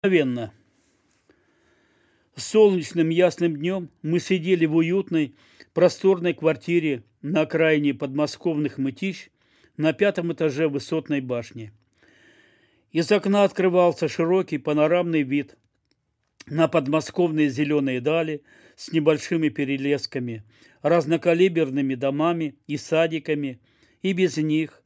Мгновенно. Солнечным ясным днем мы сидели в уютной, просторной квартире на окраине подмосковных мытищ на пятом этаже высотной башни. Из окна открывался широкий панорамный вид на подмосковные зеленые дали с небольшими перелесками, разнокалиберными домами и садиками, и без них,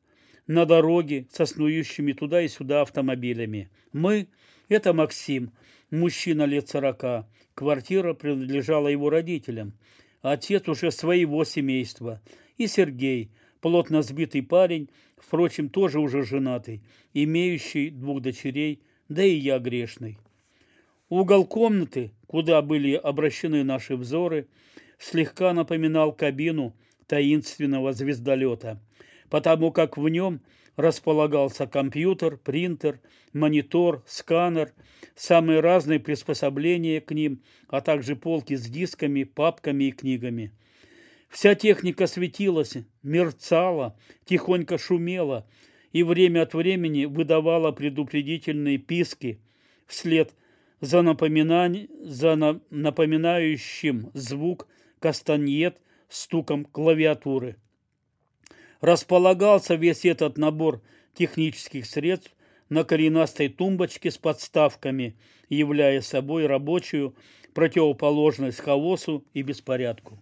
на дороге со снующими туда и сюда автомобилями. Мы – это Максим, мужчина лет сорока. Квартира принадлежала его родителям. Отец уже своего семейства. И Сергей, плотно сбитый парень, впрочем, тоже уже женатый, имеющий двух дочерей, да и я грешный. Угол комнаты, куда были обращены наши взоры, слегка напоминал кабину таинственного звездолета, потому как в нем – располагался компьютер, принтер, монитор, сканер, самые разные приспособления к ним, а также полки с дисками, папками и книгами. Вся техника светилась, мерцала, тихонько шумела и время от времени выдавала предупредительные писки вслед за, напоминань, за на, напоминающим звук кастаньет стуком клавиатуры располагался весь этот набор технических средств на коренастой тумбочке с подставками, являя собой рабочую противоположность хаосу и беспорядку.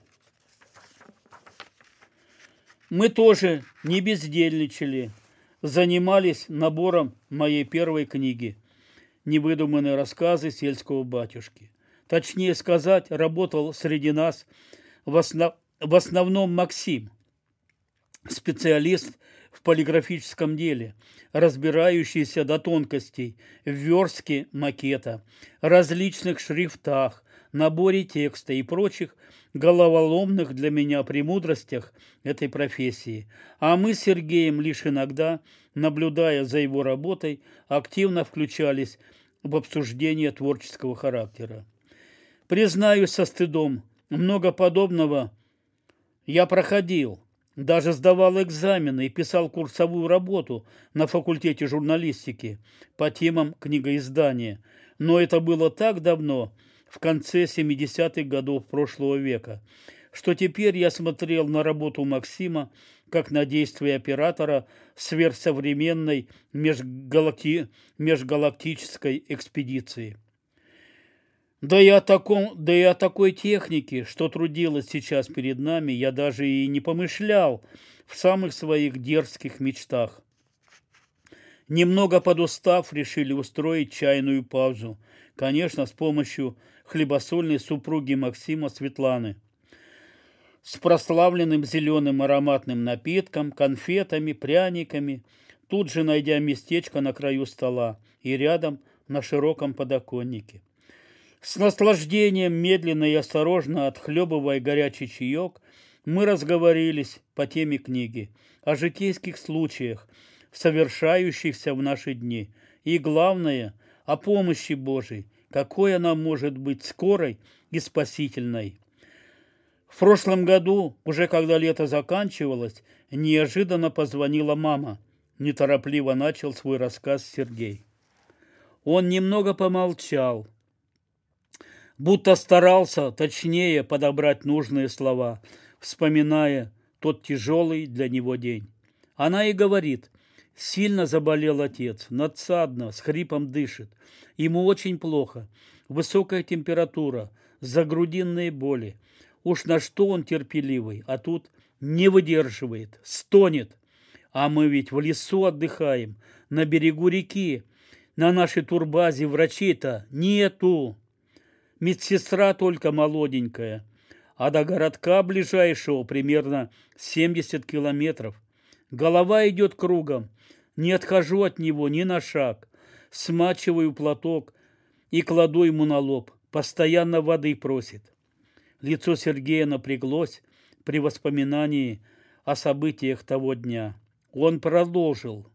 Мы тоже не бездельничали, занимались набором моей первой книги «Невыдуманные рассказы сельского батюшки». Точнее сказать, работал среди нас в, основ... в основном Максим – специалист в полиграфическом деле, разбирающийся до тонкостей в верстке макета, различных шрифтах, наборе текста и прочих головоломных для меня премудростях этой профессии. А мы с Сергеем лишь иногда, наблюдая за его работой, активно включались в обсуждение творческого характера. Признаюсь со стыдом, много подобного я проходил – даже сдавал экзамены и писал курсовую работу на факультете журналистики по темам книгоиздания. Но это было так давно, в конце 70-х годов прошлого века, что теперь я смотрел на работу Максима как на действие оператора сверхсовременной межгалакти... межгалактической экспедиции. Да и, о таком, да и о такой технике, что трудилась сейчас перед нами, я даже и не помышлял в самых своих дерзких мечтах. Немного подустав, решили устроить чайную паузу. Конечно, с помощью хлебосольной супруги Максима Светланы. С прославленным зеленым ароматным напитком, конфетами, пряниками, тут же найдя местечко на краю стола и рядом на широком подоконнике. С наслаждением, медленно и осторожно отхлебывая горячий чаек, мы разговорились по теме книги, о житейских случаях, совершающихся в наши дни, и, главное, о помощи Божией, какой она может быть скорой и спасительной. В прошлом году, уже когда лето заканчивалось, неожиданно позвонила мама. Неторопливо начал свой рассказ Сергей. Он немного помолчал – будто старался точнее подобрать нужные слова, вспоминая тот тяжелый для него день. Она и говорит, сильно заболел отец, надсадно, с хрипом дышит. Ему очень плохо, высокая температура, загрудинные боли. Уж на что он терпеливый, а тут не выдерживает, стонет. А мы ведь в лесу отдыхаем, на берегу реки. На нашей турбазе врачей-то нету медсестра только молоденькая, а до городка ближайшего примерно 70 километров. Голова идет кругом, не отхожу от него ни на шаг, смачиваю платок и кладу ему на лоб, постоянно воды просит. Лицо Сергея напряглось при воспоминании о событиях того дня. Он продолжил.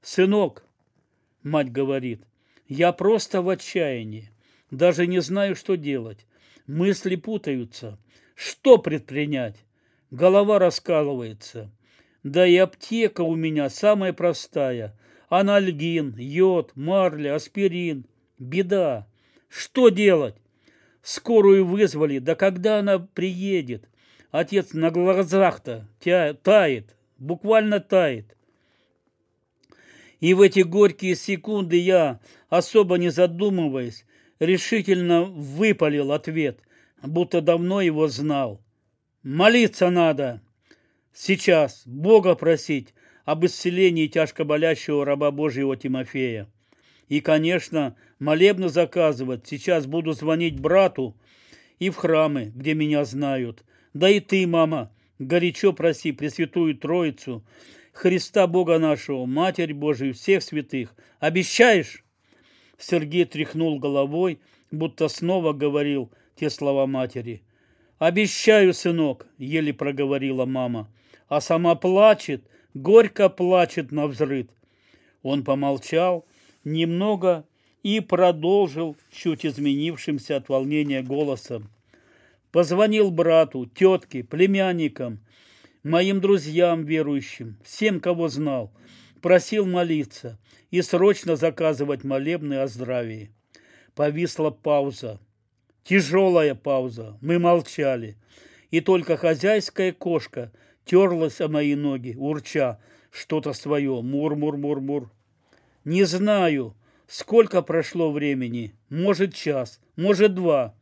«Сынок», — мать говорит, — «я просто в отчаянии. Даже не знаю, что делать. Мысли путаются. Что предпринять? Голова раскалывается. Да и аптека у меня самая простая. Анальгин, йод, марля, аспирин. Беда. Что делать? Скорую вызвали. Да когда она приедет? Отец на глазах-то тает, буквально тает. И в эти горькие секунды я, особо не задумываясь, решительно выпалил ответ, будто давно его знал. Молиться надо. Сейчас Бога просить об исцелении тяжко болящего раба Божьего Тимофея. И, конечно, молебно заказывать. Сейчас буду звонить брату и в храмы, где меня знают. Да и ты, мама, горячо проси Пресвятую Троицу, Христа Бога нашего, Матерь Божию, всех святых. Обещаешь? Сергей тряхнул головой, будто снова говорил те слова матери – «Обещаю, сынок», — еле проговорила мама, а сама плачет, горько плачет на взрыд. Он помолчал немного и продолжил чуть изменившимся от волнения голосом. Позвонил брату, тетке, племянникам, моим друзьям верующим, всем, кого знал, просил молиться и срочно заказывать молебны о здравии. Повисла пауза. Тяжелая пауза. Мы молчали. И только хозяйская кошка терлась о мои ноги, урча что-то свое. Мур-мур-мур-мур. Не знаю, сколько прошло времени. Может, час, может, два.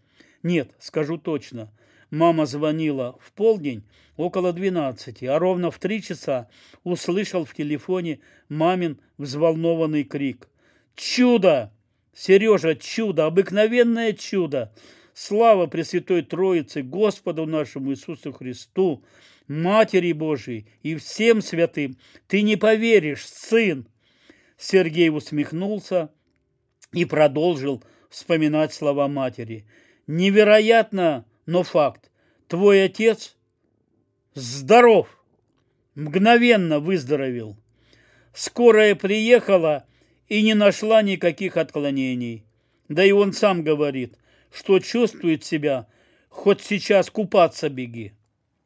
Нет, скажу точно. Мама звонила в полдень около двенадцати, а ровно в три часа услышал в телефоне мамин взволнованный крик. «Чудо! Сережа, чудо, обыкновенное чудо! Слава Пресвятой Троице, Господу нашему Иисусу Христу, Матери Божией и всем святым! Ты не поверишь, сын!» Сергей усмехнулся и продолжил вспоминать слова матери. «Невероятно, но факт. Твой отец здоров, мгновенно выздоровел. Скорая приехала и не нашла никаких отклонений. Да и он сам говорит, что чувствует себя, хоть сейчас купаться беги.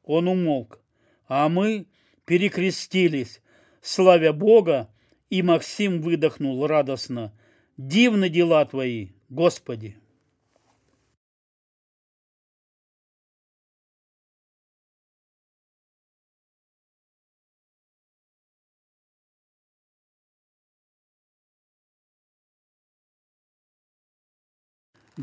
Он умолк, а мы перекрестились, славя Бога, и Максим выдохнул радостно. Дивны дела твои, Господи!